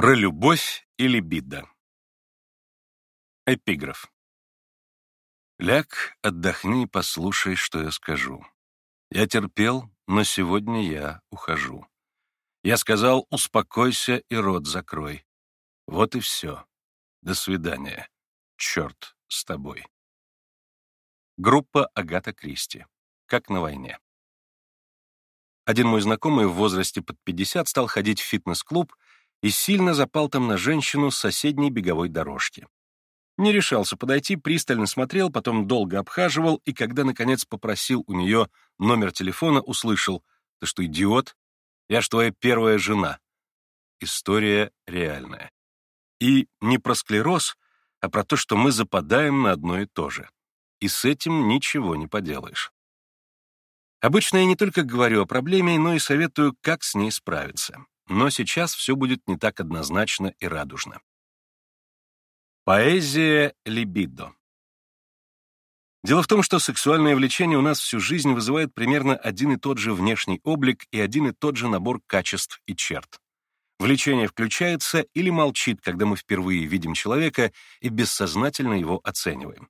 Про любовь и либидо. Эпиграф. Ляг, отдохни и послушай, что я скажу. Я терпел, но сегодня я ухожу. Я сказал, успокойся и рот закрой. Вот и все. До свидания. Черт с тобой. Группа Агата Кристи. Как на войне. Один мой знакомый в возрасте под 50 стал ходить в фитнес-клуб и сильно запал там на женщину с соседней беговой дорожки. Не решался подойти, пристально смотрел, потом долго обхаживал, и когда, наконец, попросил у нее номер телефона, услышал, «Ты что, идиот? Я ж твоя первая жена». История реальная. И не про склероз, а про то, что мы западаем на одно и то же. И с этим ничего не поделаешь. Обычно я не только говорю о проблеме, но и советую, как с ней справиться. Но сейчас все будет не так однозначно и радужно. Поэзия либидо. Дело в том, что сексуальное влечение у нас всю жизнь вызывает примерно один и тот же внешний облик и один и тот же набор качеств и черт. Влечение включается или молчит, когда мы впервые видим человека и бессознательно его оцениваем.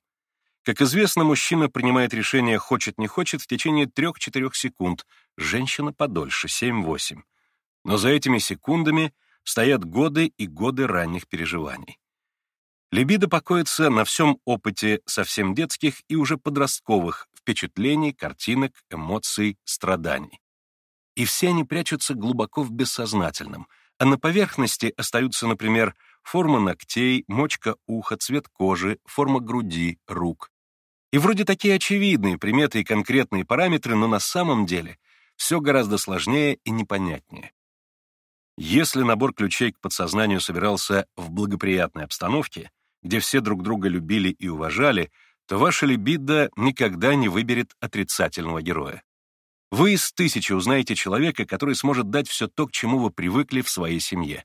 Как известно, мужчина принимает решение хочет-не хочет в течение 3-4 секунд, женщина подольше, 7-8. Но за этими секундами стоят годы и годы ранних переживаний. Либидо покоится на всем опыте совсем детских и уже подростковых впечатлений, картинок, эмоций, страданий. И все они прячутся глубоко в бессознательном, а на поверхности остаются, например, форма ногтей, мочка уха, цвет кожи, форма груди, рук. И вроде такие очевидные приметы и конкретные параметры, но на самом деле все гораздо сложнее и непонятнее. Если набор ключей к подсознанию собирался в благоприятной обстановке, где все друг друга любили и уважали, то ваша либидо никогда не выберет отрицательного героя. Вы из тысячи узнаете человека, который сможет дать все то, к чему вы привыкли в своей семье.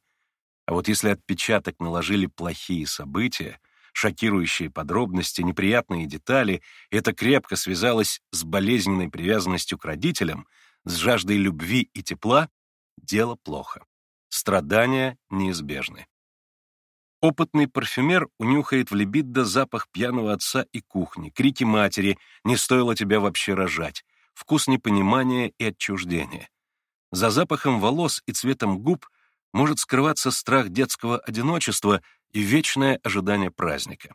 А вот если отпечаток наложили плохие события, шокирующие подробности, неприятные детали, это крепко связалось с болезненной привязанностью к родителям, с жаждой любви и тепла, дело плохо. Страдания неизбежны. Опытный парфюмер унюхает в либидо запах пьяного отца и кухни, крики матери «не стоило тебя вообще рожать», вкус непонимания и отчуждения. За запахом волос и цветом губ может скрываться страх детского одиночества и вечное ожидание праздника.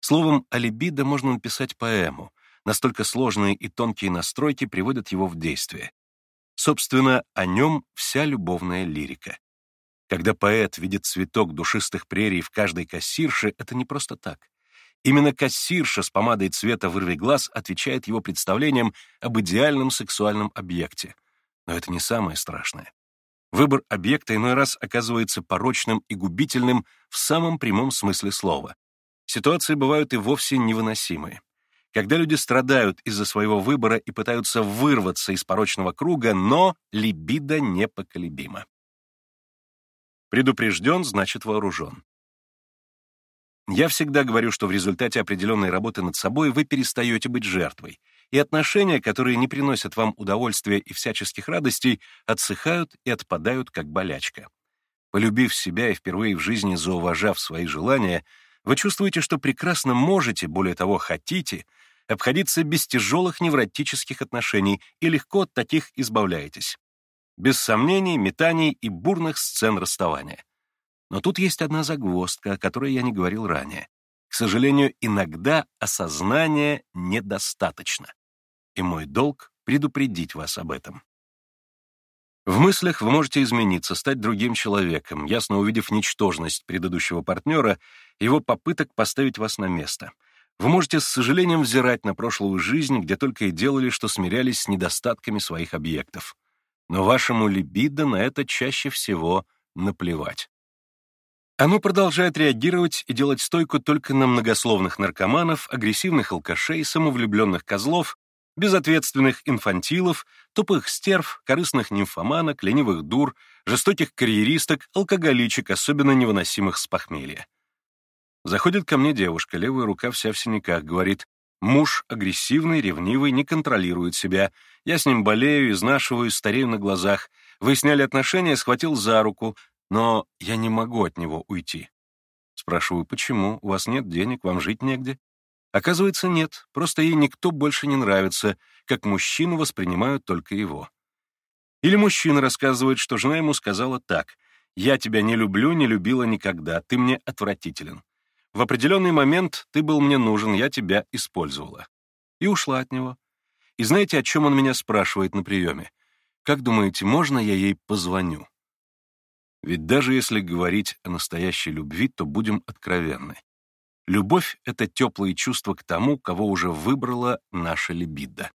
Словом, о либидо можно написать поэму, настолько сложные и тонкие настройки приводят его в действие. Собственно, о нем вся любовная лирика. Когда поэт видит цветок душистых прерий в каждой кассирше, это не просто так. Именно кассирша с помадой цвета вырви глаз отвечает его представлениям об идеальном сексуальном объекте. Но это не самое страшное. Выбор объекта иной раз оказывается порочным и губительным в самом прямом смысле слова. Ситуации бывают и вовсе невыносимые. Когда люди страдают из-за своего выбора и пытаются вырваться из порочного круга, но либидо непоколебимо. Предупрежден, значит вооружен. Я всегда говорю, что в результате определенной работы над собой вы перестаете быть жертвой, и отношения, которые не приносят вам удовольствия и всяческих радостей, отсыхают и отпадают как болячка. Полюбив себя и впервые в жизни зауважав свои желания, вы чувствуете, что прекрасно можете, более того, хотите, обходиться без тяжелых невротических отношений и легко от таких избавляетесь без сомнений, метаний и бурных сцен расставания. Но тут есть одна загвоздка, о которой я не говорил ранее. К сожалению, иногда осознания недостаточно. И мой долг — предупредить вас об этом. В мыслях вы можете измениться, стать другим человеком, ясно увидев ничтожность предыдущего партнера, его попыток поставить вас на место. Вы можете с сожалением взирать на прошлую жизнь, где только и делали, что смирялись с недостатками своих объектов но вашему либидо на это чаще всего наплевать. Оно продолжает реагировать и делать стойку только на многословных наркоманов, агрессивных алкашей, самовлюбленных козлов, безответственных инфантилов, тупых стерв, корыстных нимфоманок, ленивых дур, жестоких карьеристок, алкоголичек, особенно невыносимых с похмелья. Заходит ко мне девушка, левая рука вся в синяках, говорит, Муж агрессивный, ревнивый, не контролирует себя. Я с ним болею, изнашиваюсь, старею на глазах. Выясняли отношения, схватил за руку. но я не могу от него уйти. Спрашиваю, почему? У вас нет денег, вам жить негде? Оказывается, нет, просто ей никто больше не нравится, как мужчину воспринимают только его. Или мужчина рассказывает, что жена ему сказала так, «Я тебя не люблю, не любила никогда, ты мне отвратителен. В определенный момент ты был мне нужен, я тебя использовала». И ушла от него. И знаете, о чем он меня спрашивает на приеме? Как думаете, можно я ей позвоню? Ведь даже если говорить о настоящей любви, то будем откровенны. Любовь — это теплые чувства к тому, кого уже выбрала наша либидо.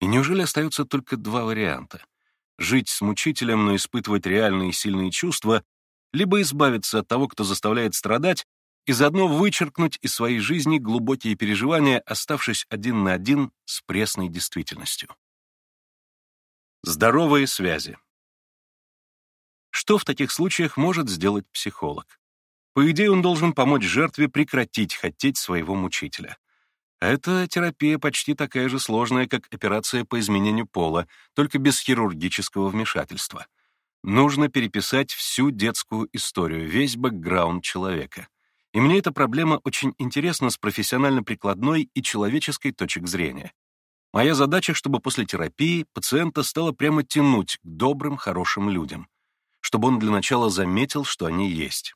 И неужели остаются только два варианта? Жить с мучителем, но испытывать реальные сильные чувства, либо избавиться от того, кто заставляет страдать, и заодно вычеркнуть из своей жизни глубокие переживания, оставшись один на один с пресной действительностью. Здоровые связи. Что в таких случаях может сделать психолог? По идее, он должен помочь жертве прекратить хотеть своего мучителя. Эта терапия почти такая же сложная, как операция по изменению пола, только без хирургического вмешательства. Нужно переписать всю детскую историю, весь бэкграунд человека. И мне эта проблема очень интересна с профессионально-прикладной и человеческой точек зрения. Моя задача, чтобы после терапии пациента стало прямо тянуть к добрым, хорошим людям, чтобы он для начала заметил, что они есть.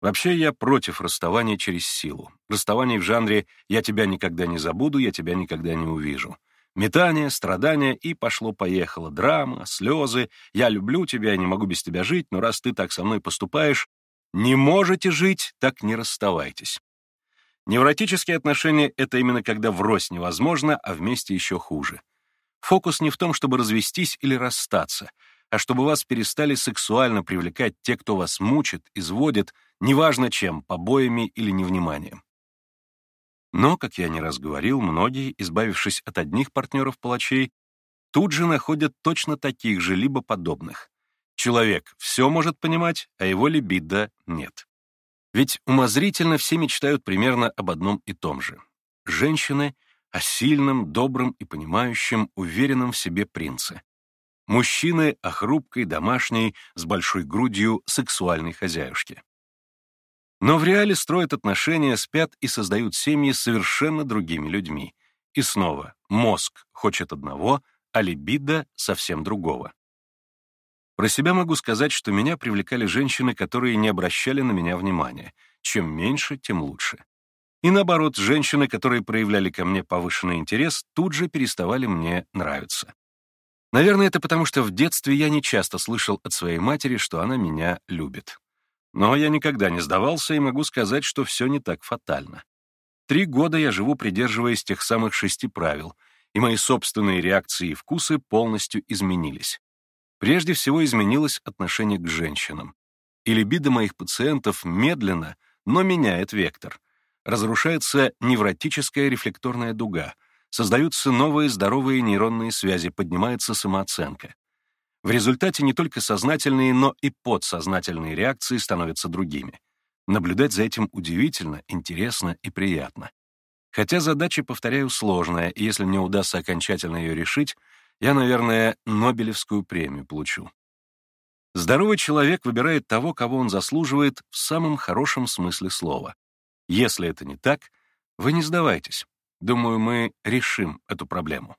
Вообще, я против расставания через силу. Расставание в жанре «я тебя никогда не забуду, я тебя никогда не увижу». Метание, страдания и пошло-поехало. Драма, слезы. «Я люблю тебя, я не могу без тебя жить, но раз ты так со мной поступаешь, не можете жить, так не расставайтесь». Невротические отношения — это именно когда врозь невозможно, а вместе еще хуже. Фокус не в том, чтобы развестись или расстаться, а чтобы вас перестали сексуально привлекать те, кто вас мучит, изводит, неважно чем, побоями или невниманием. Но, как я не раз говорил, многие, избавившись от одних партнеров-палачей, тут же находят точно таких же, либо подобных. Человек все может понимать, а его либидо нет. Ведь умозрительно все мечтают примерно об одном и том же. Женщины — о сильном, добром и понимающем, уверенном в себе принце. Мужчины — о хрупкой, домашней, с большой грудью сексуальной хозяюшке. Но в реале строят отношения, спят и создают семьи с совершенно другими людьми. И снова, мозг хочет одного, а либидо — совсем другого. Про себя могу сказать, что меня привлекали женщины, которые не обращали на меня внимания. Чем меньше, тем лучше. И наоборот, женщины, которые проявляли ко мне повышенный интерес, тут же переставали мне нравиться. Наверное, это потому, что в детстве я не часто слышал от своей матери, что она меня любит. Но я никогда не сдавался и могу сказать, что все не так фатально. Три года я живу, придерживаясь тех самых шести правил, и мои собственные реакции и вкусы полностью изменились. Прежде всего изменилось отношение к женщинам. И либидо моих пациентов медленно, но меняет вектор. Разрушается невротическая рефлекторная дуга — создаются новые здоровые нейронные связи, поднимается самооценка. В результате не только сознательные, но и подсознательные реакции становятся другими. Наблюдать за этим удивительно, интересно и приятно. Хотя задача, повторяю, сложная, и если мне удастся окончательно ее решить, я, наверное, Нобелевскую премию получу. Здоровый человек выбирает того, кого он заслуживает в самом хорошем смысле слова. Если это не так, вы не сдавайтесь. Думаю, мы решим эту проблему.